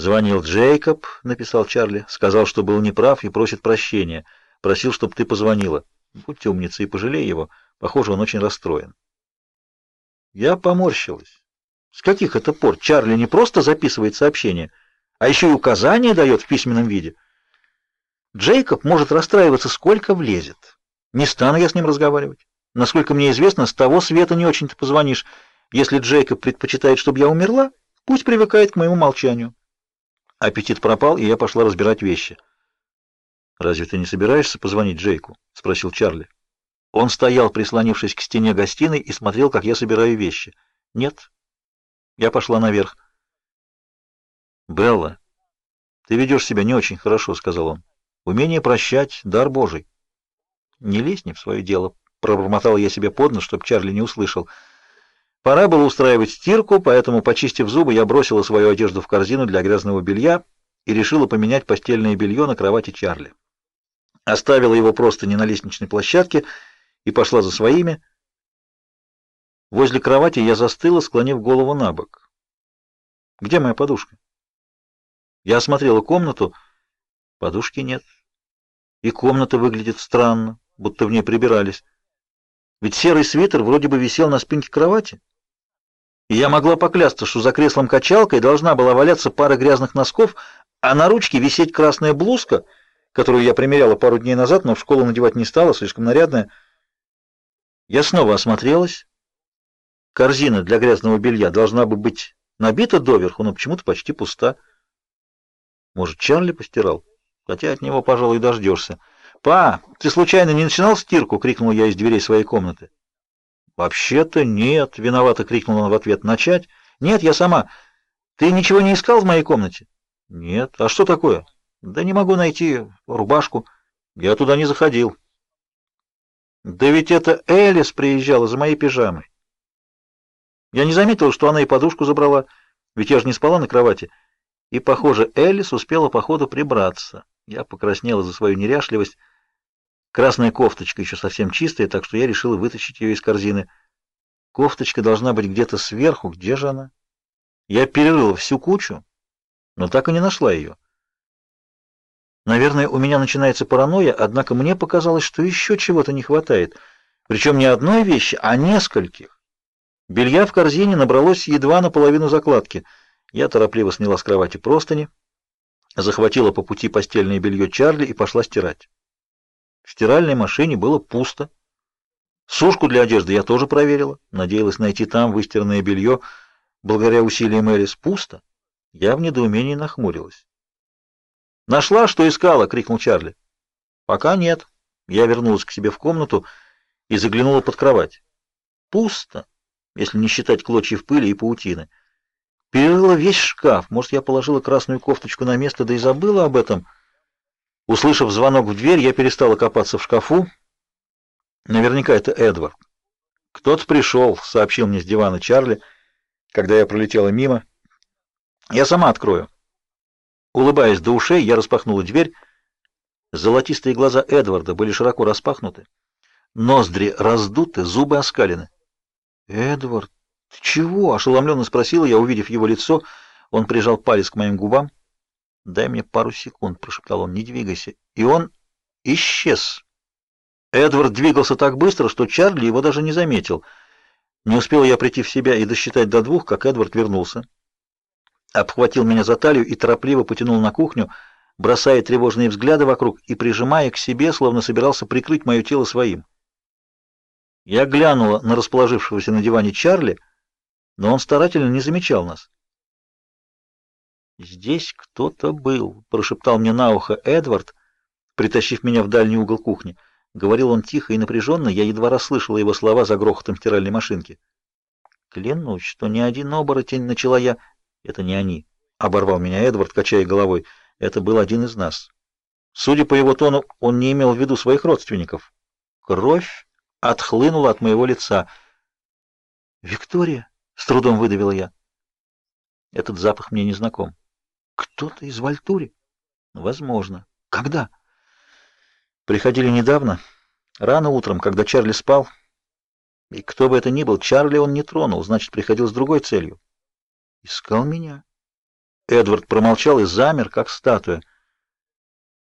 Звонил Джейкоб, написал Чарли, сказал, что был неправ и просит прощения. Просил, чтобы ты позвонила. Будьте умницы и пожалей его. Похоже, он очень расстроен. Я поморщилась. С каких это пор Чарли не просто записывает сообщения, а еще и указания дает в письменном виде? Джейкоб может расстраиваться сколько влезет. Не стану я с ним разговаривать. Насколько мне известно, с того света не очень-то позвонишь. Если Джейкоб предпочитает, чтобы я умерла, пусть привыкает к моему молчанию. Аппетит пропал, и я пошла разбирать вещи. «Разве ты не собираешься позвонить Джейку?» — спросил Чарли. Он стоял, прислонившись к стене гостиной, и смотрел, как я собираю вещи. «Нет». Я пошла наверх. «Белла, ты ведешь себя не очень хорошо», — сказал он. «Умение прощать — дар Божий». «Не лезь не в свое дело», — пробормотал я себе под нос, чтобы Чарли не услышал. Пора было устраивать стирку, поэтому, почистив зубы, я бросила свою одежду в корзину для грязного белья и решила поменять постельное белье на кровати Чарли. Оставила его просто не на лестничной площадке и пошла за своими. Возле кровати я застыла, склонив голову на бок. Где моя подушка? Я осмотрела комнату. Подушки нет. И комната выглядит странно, будто в ней прибирались. Ведь серый свитер вроде бы висел на спинке кровати. И я могла поклясться, что за креслом-качалкой должна была валяться пара грязных носков, а на ручке висеть красная блузка, которую я примеряла пару дней назад, но в школу надевать не стала, слишком нарядная. Я снова осмотрелась. Корзина для грязного белья должна бы быть набита доверху, но почему-то почти пуста. Может, Чарли постирал? Хотя от него, пожалуй, дождешься. «Па, ты случайно не начинал стирку?» — крикнул я из дверей своей комнаты. «Вообще-то нет», — виновато крикнул он в ответ. «Начать?» «Нет, я сама. Ты ничего не искал в моей комнате?» «Нет. А что такое?» «Да не могу найти рубашку. Я туда не заходил». «Да ведь это Элис приезжала за моей пижамой». Я не заметил, что она и подушку забрала, ведь я же не спала на кровати. И, похоже, Элис успела по ходу прибраться. Я покраснела за свою неряшливость. Красная кофточка еще совсем чистая, так что я решила вытащить ее из корзины. Кофточка должна быть где-то сверху. Где же она? Я перерыла всю кучу, но так и не нашла ее. Наверное, у меня начинается паранойя, однако мне показалось, что еще чего-то не хватает. Причем не одной вещи, а нескольких. Белья в корзине набралось едва наполовину закладки. Я торопливо сняла с кровати простыни, захватила по пути постельное белье Чарли и пошла стирать. В стиральной машине было пусто. Сушку для одежды я тоже проверила. Надеялась найти там выстиранное белье. Благодаря усилиям Элис пусто. Я в недоумении нахмурилась. «Нашла, что искала!» — крикнул Чарли. «Пока нет». Я вернулась к себе в комнату и заглянула под кровать. Пусто, если не считать клочьев пыли и паутины. Перерыла весь шкаф. Может, я положила красную кофточку на место, да и забыла об этом — Услышав звонок в дверь, я перестала копаться в шкафу. Наверняка это Эдвард. «Кто-то пришел», — сообщил мне с дивана Чарли, когда я пролетела мимо. «Я сама открою». Улыбаясь до ушей, я распахнула дверь. Золотистые глаза Эдварда были широко распахнуты. Ноздри раздуты, зубы оскалены. «Эдвард, ты чего?» — ошеломленно спросила я, увидев его лицо. Он прижал палец к моим губам. «Дай мне пару секунд», — прошептал он, — «не двигайся». И он исчез. Эдвард двигался так быстро, что Чарли его даже не заметил. Не успел я прийти в себя и досчитать до двух, как Эдвард вернулся. Обхватил меня за талию и торопливо потянул на кухню, бросая тревожные взгляды вокруг и прижимая к себе, словно собирался прикрыть мое тело своим. Я глянула на расположившегося на диване Чарли, но он старательно не замечал нас. «Здесь кто-то был», — прошептал мне на ухо Эдвард, притащив меня в дальний угол кухни. Говорил он тихо и напряженно, я едва расслышала его слова за грохотом стиральной машинки. «Клянусь, что ни один оборотень начала я...» «Это не они», — оборвал меня Эдвард, качая головой. «Это был один из нас». Судя по его тону, он не имел в виду своих родственников. Кровь отхлынула от моего лица. «Виктория?» — с трудом выдавила я. Этот запах мне не знаком. Кто-то из Вальтури? Возможно. Когда? Приходили недавно, рано утром, когда Чарли спал. И кто бы это ни был, Чарли он не тронул, значит, приходил с другой целью. Искал меня. Эдвард промолчал и замер, как статуя.